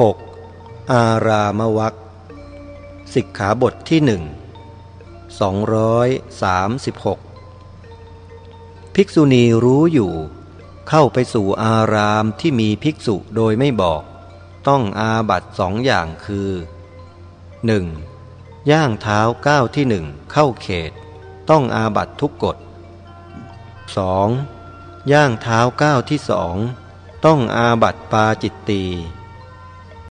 6. อารามวักสิกขาบทที่หนึ่ง236 ภิกษุณีรู้อยู่ เข้าไปสู่อารามที่มีภิกษุโดยไม่บอก ต้องอาบัตสองอย่างคือ 1. ย่างเท้าก้าวที่หนึ่งเข้าเขต ต้องอาบัตทุกกฎ 2. ย่างเท้าก้าวที่สองต้องอาบัตปาจิตตี